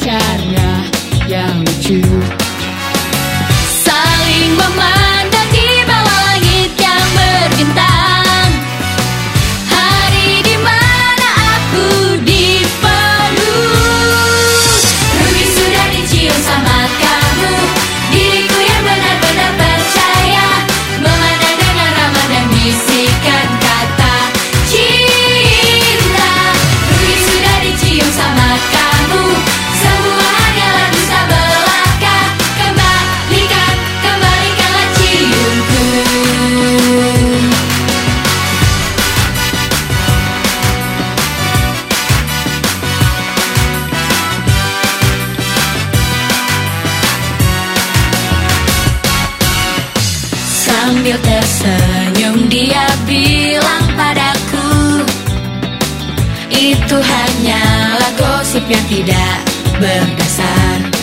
karena yang lucu Sambil tersenyum dia bilang padaku Itu hanyalah gosip yang tidak berdasar.